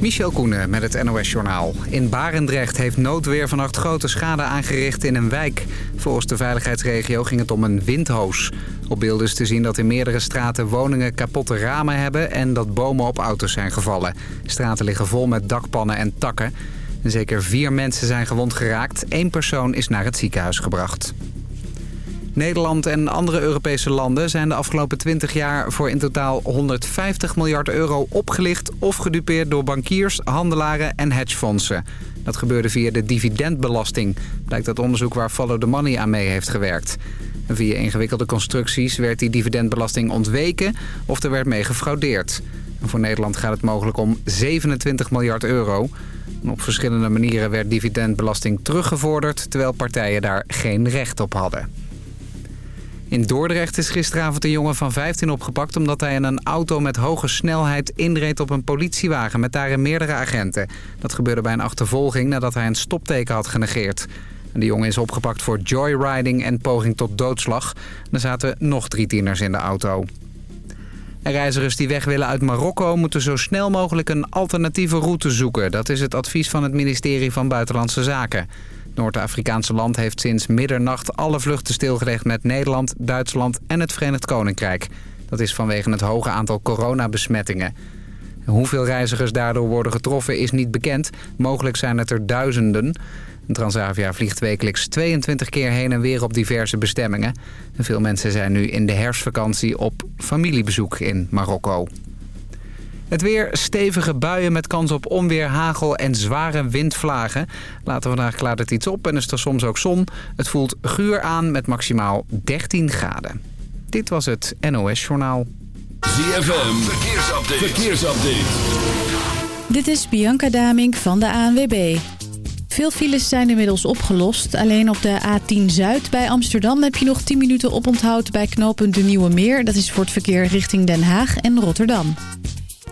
Michel Koenen met het NOS-journaal. In Barendrecht heeft noodweer vannacht grote schade aangericht in een wijk. Volgens de veiligheidsregio ging het om een windhoos. Op beelden is te zien dat in meerdere straten woningen kapotte ramen hebben... en dat bomen op auto's zijn gevallen. Straten liggen vol met dakpannen en takken. zeker vier mensen zijn gewond geraakt. Eén persoon is naar het ziekenhuis gebracht. Nederland en andere Europese landen zijn de afgelopen 20 jaar voor in totaal 150 miljard euro opgelicht of gedupeerd door bankiers, handelaren en hedgefondsen. Dat gebeurde via de dividendbelasting, blijkt uit onderzoek waar Follow the Money aan mee heeft gewerkt. via ingewikkelde constructies werd die dividendbelasting ontweken of er werd mee gefraudeerd. voor Nederland gaat het mogelijk om 27 miljard euro. op verschillende manieren werd dividendbelasting teruggevorderd... terwijl partijen daar geen recht op hadden. In Dordrecht is gisteravond een jongen van 15 opgepakt... omdat hij in een auto met hoge snelheid inreed op een politiewagen... met daarin meerdere agenten. Dat gebeurde bij een achtervolging nadat hij een stopteken had genegeerd. De jongen is opgepakt voor joyriding en poging tot doodslag. Er zaten nog drie tieners in de auto. Reizigers die weg willen uit Marokko moeten zo snel mogelijk een alternatieve route zoeken. Dat is het advies van het ministerie van Buitenlandse Zaken. Noord-Afrikaanse land heeft sinds middernacht alle vluchten stilgelegd met Nederland, Duitsland en het Verenigd Koninkrijk. Dat is vanwege het hoge aantal coronabesmettingen. Hoeveel reizigers daardoor worden getroffen is niet bekend. Mogelijk zijn het er duizenden. Transavia vliegt wekelijks 22 keer heen en weer op diverse bestemmingen. veel mensen zijn nu in de herfstvakantie op familiebezoek in Marokko. Het weer stevige buien met kans op onweer, hagel en zware windvlagen. Later vandaag klaart het iets op en is er soms ook zon. Het voelt guur aan met maximaal 13 graden. Dit was het NOS Journaal. ZFM, verkeersupdate. verkeersupdate. Dit is Bianca Damink van de ANWB. Veel files zijn inmiddels opgelost. Alleen op de A10 Zuid bij Amsterdam heb je nog 10 minuten oponthoud bij knooppunt De Nieuwe Meer. Dat is voor het verkeer richting Den Haag en Rotterdam.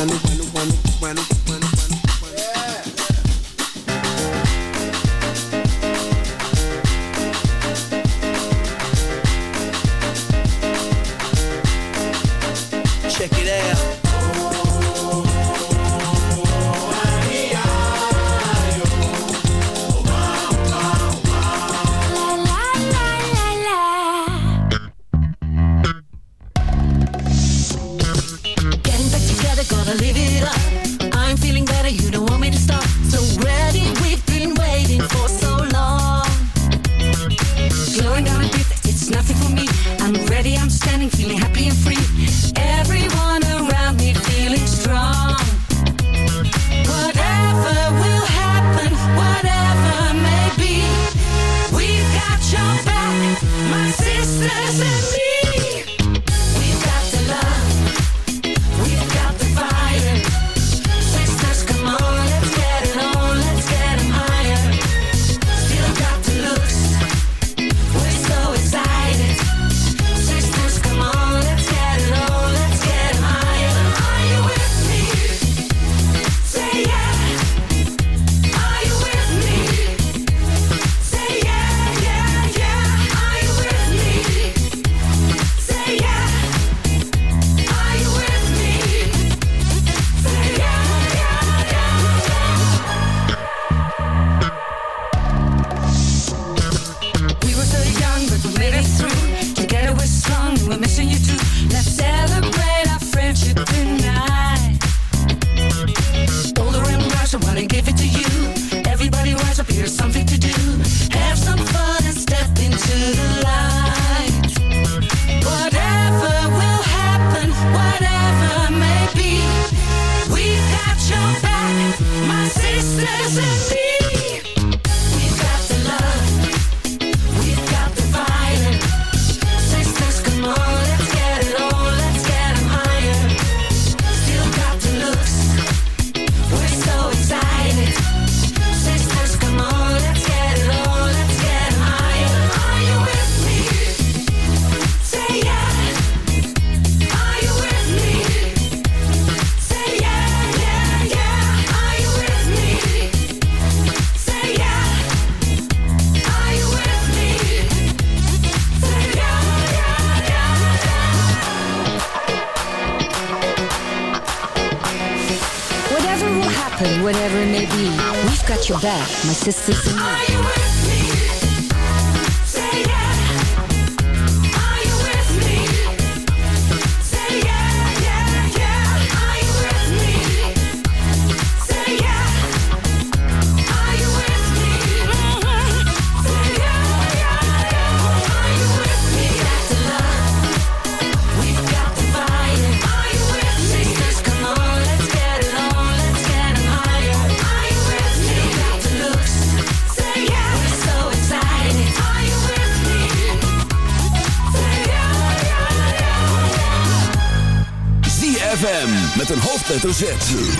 when, when, when, when, when. My sisters hoofdletter Z.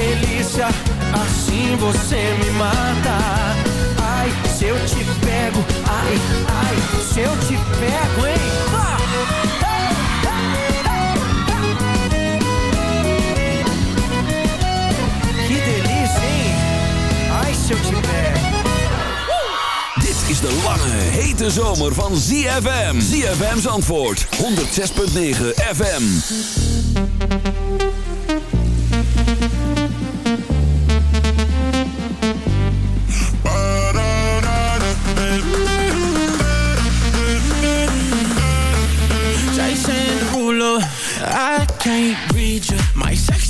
delícia, assim você me mata. Ai, se eu te pego, ai, ai, se eu te pego, hein? Que delícia, hein? Ai, se eu te pego. Dit is de lange, hete zomer van ZFM. ZFM's antwoord, 106.9 FM. Can't read you. My sexy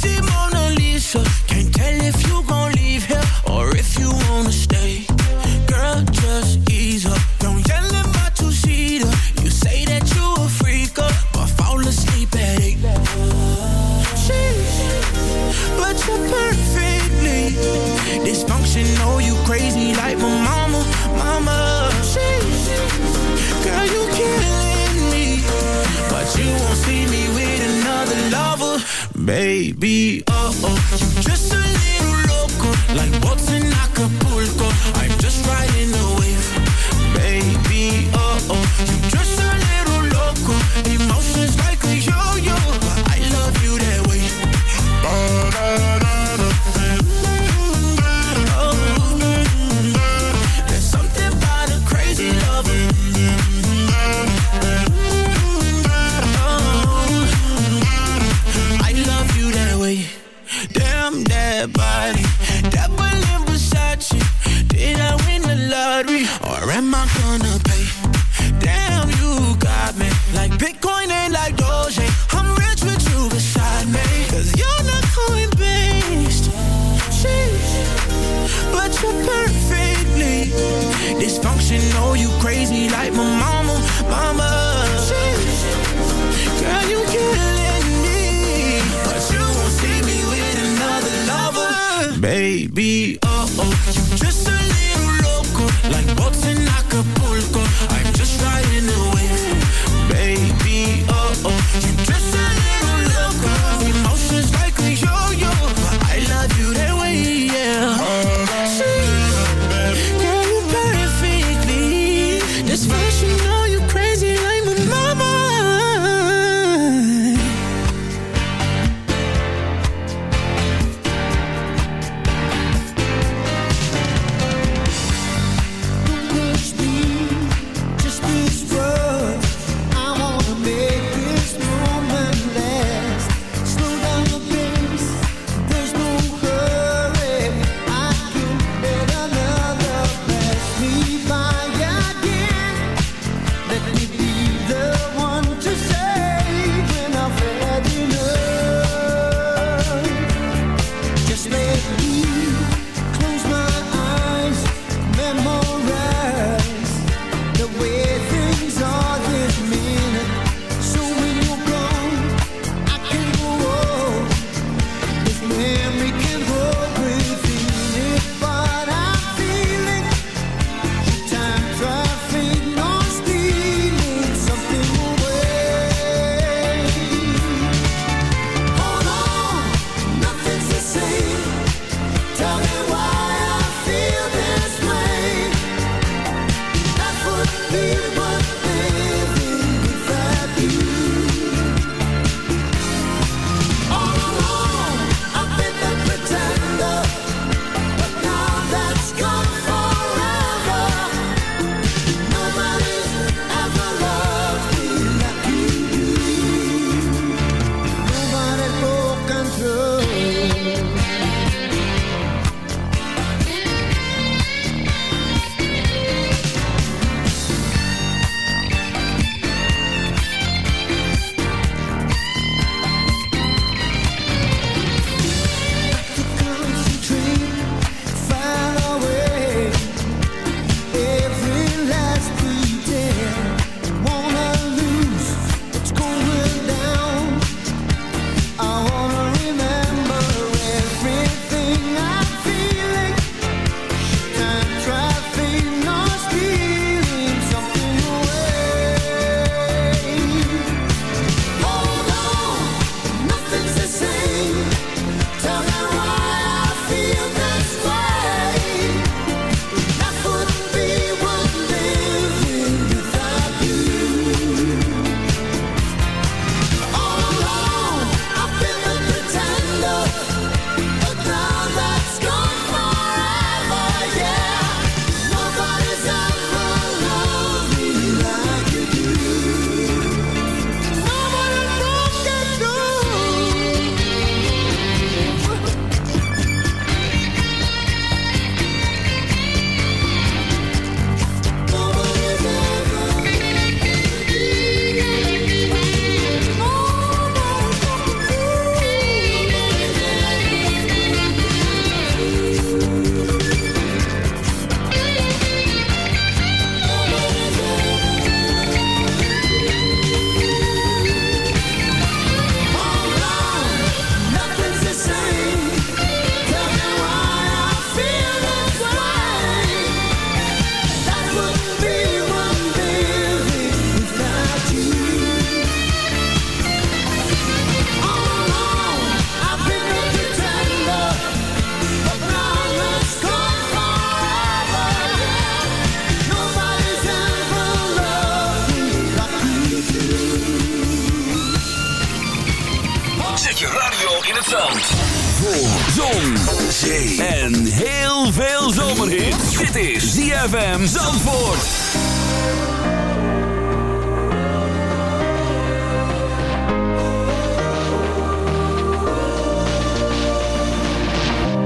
en heel veel zomerhit. Dit is ZFM Zandvoort.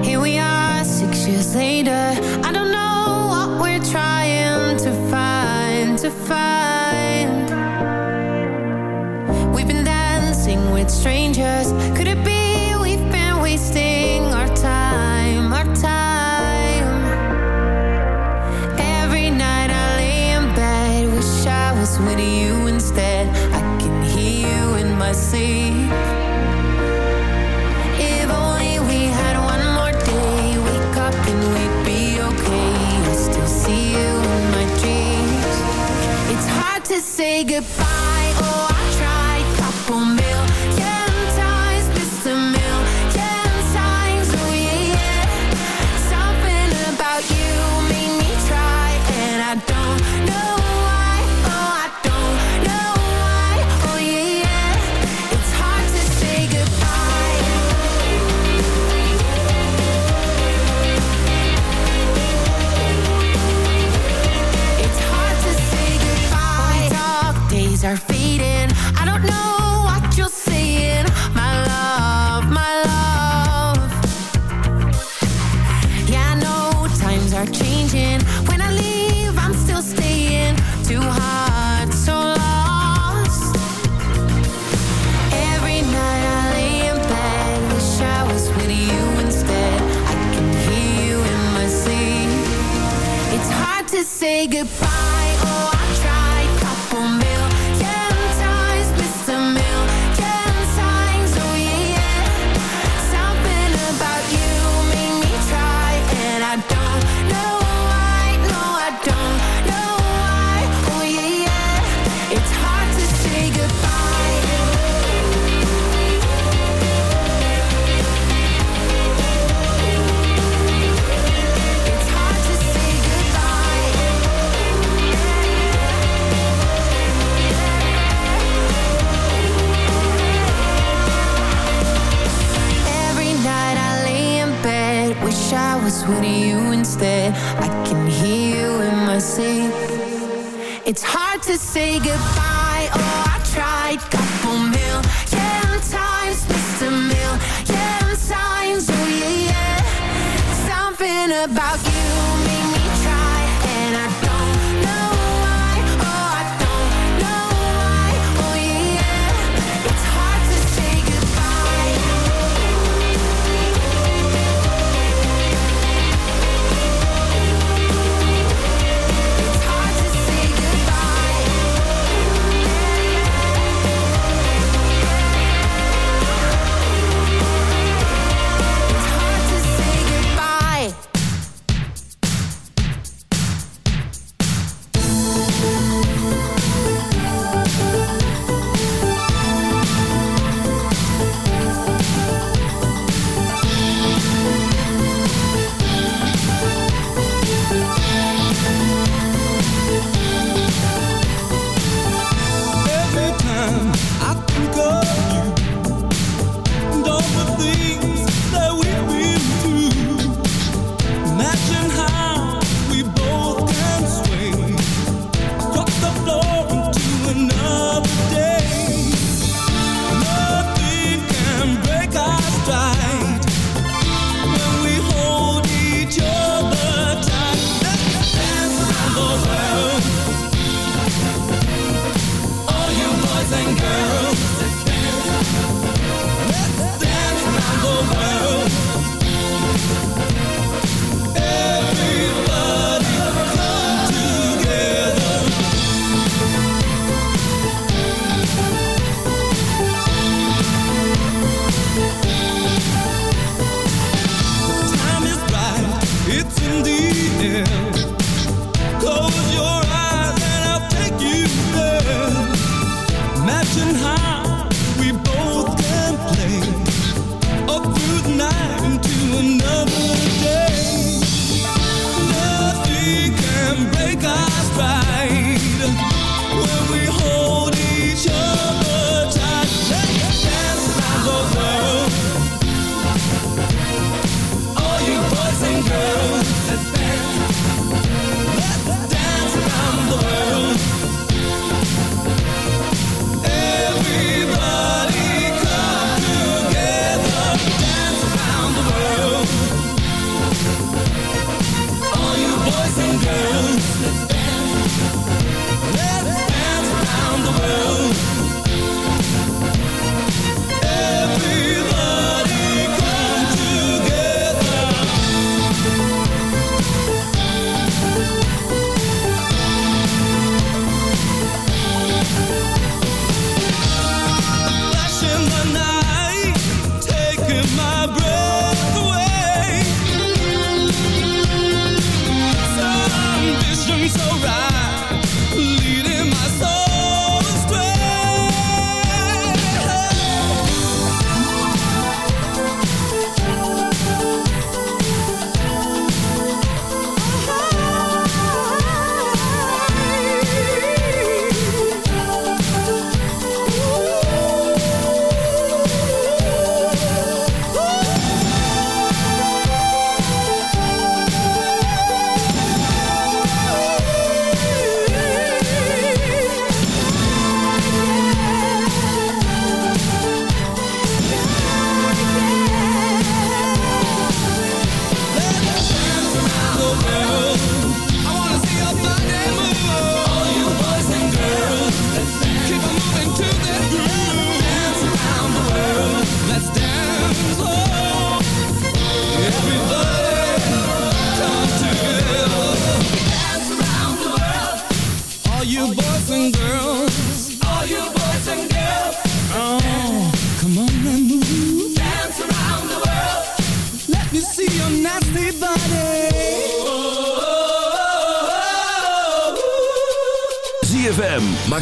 Here we are, six years later. I don't know what we're trying to find, to find. We've been dancing with strangers. nigga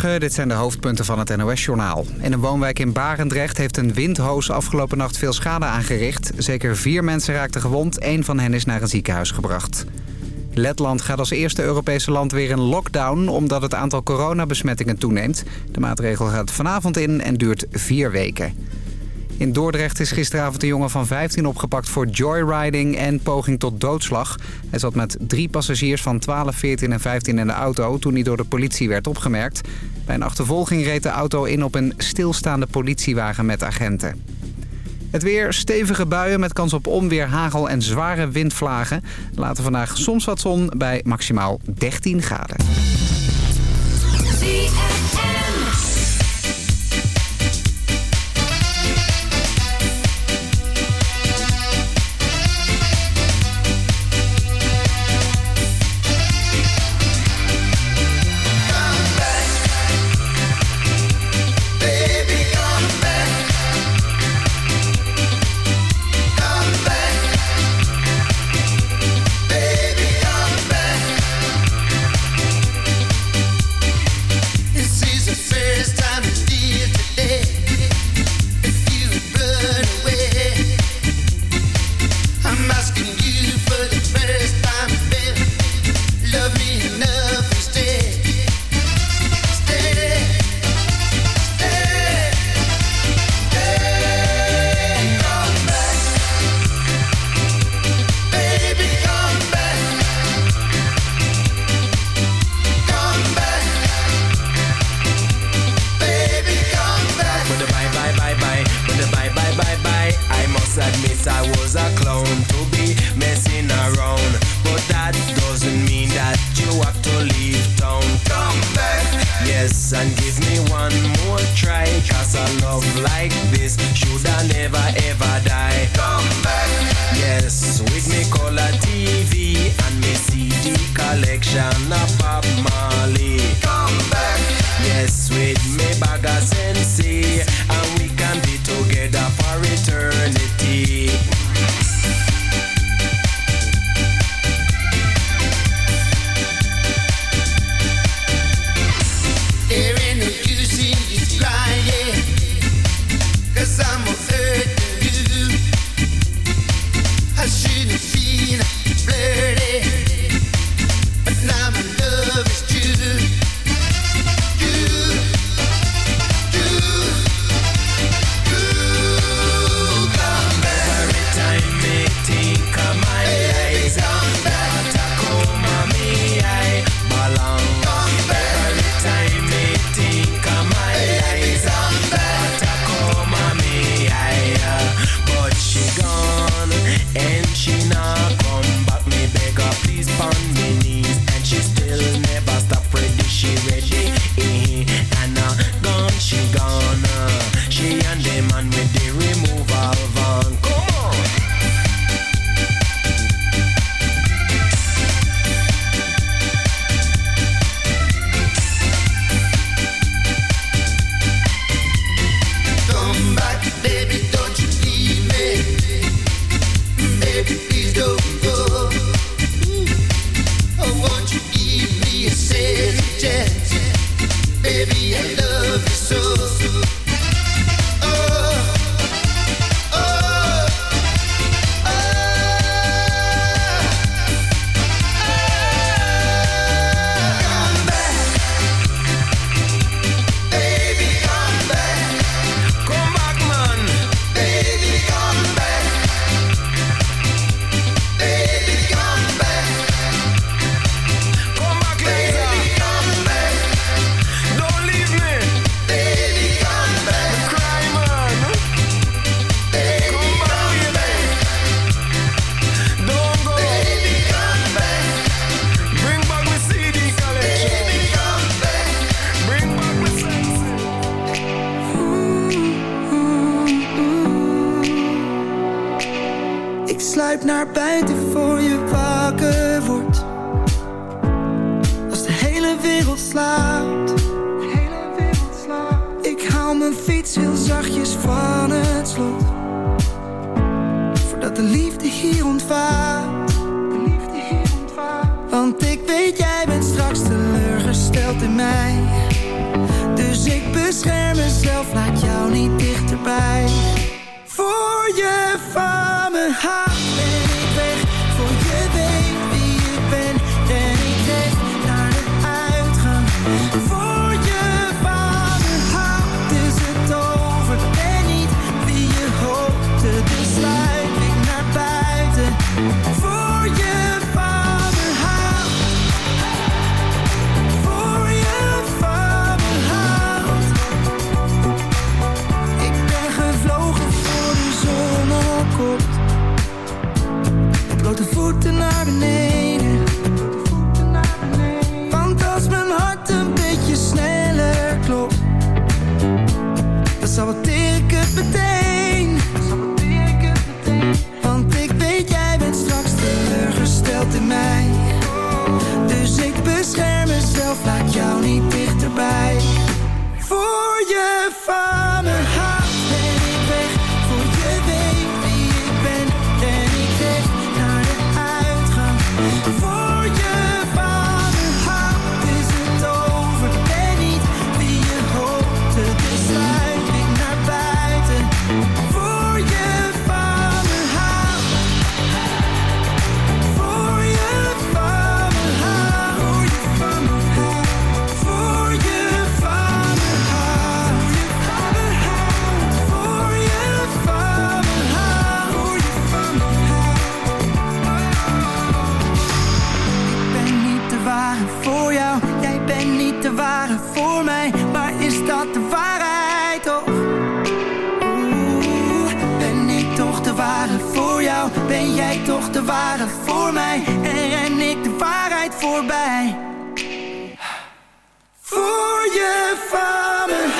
Dit zijn de hoofdpunten van het NOS-journaal. In een woonwijk in Barendrecht heeft een windhoos afgelopen nacht veel schade aangericht. Zeker vier mensen raakten gewond, één van hen is naar een ziekenhuis gebracht. Letland gaat als eerste Europese land weer in lockdown... omdat het aantal coronabesmettingen toeneemt. De maatregel gaat vanavond in en duurt vier weken. In Dordrecht is gisteravond een jongen van 15 opgepakt voor joyriding en poging tot doodslag. Hij zat met drie passagiers van 12, 14 en 15 in de auto toen hij door de politie werd opgemerkt. Bij een achtervolging reed de auto in op een stilstaande politiewagen met agenten. Het weer, stevige buien met kans op onweer, hagel en zware windvlagen. Later vandaag soms wat zon bij maximaal 13 graden. Want ik weet jij bent straks teleurgesteld in mij. Dus ik bescherm mezelf, laat jou niet dichterbij. Voor je van me haat ben ik weg. Ben jij toch de ware voor mij? En ren ik de waarheid voorbij? Voor je vader.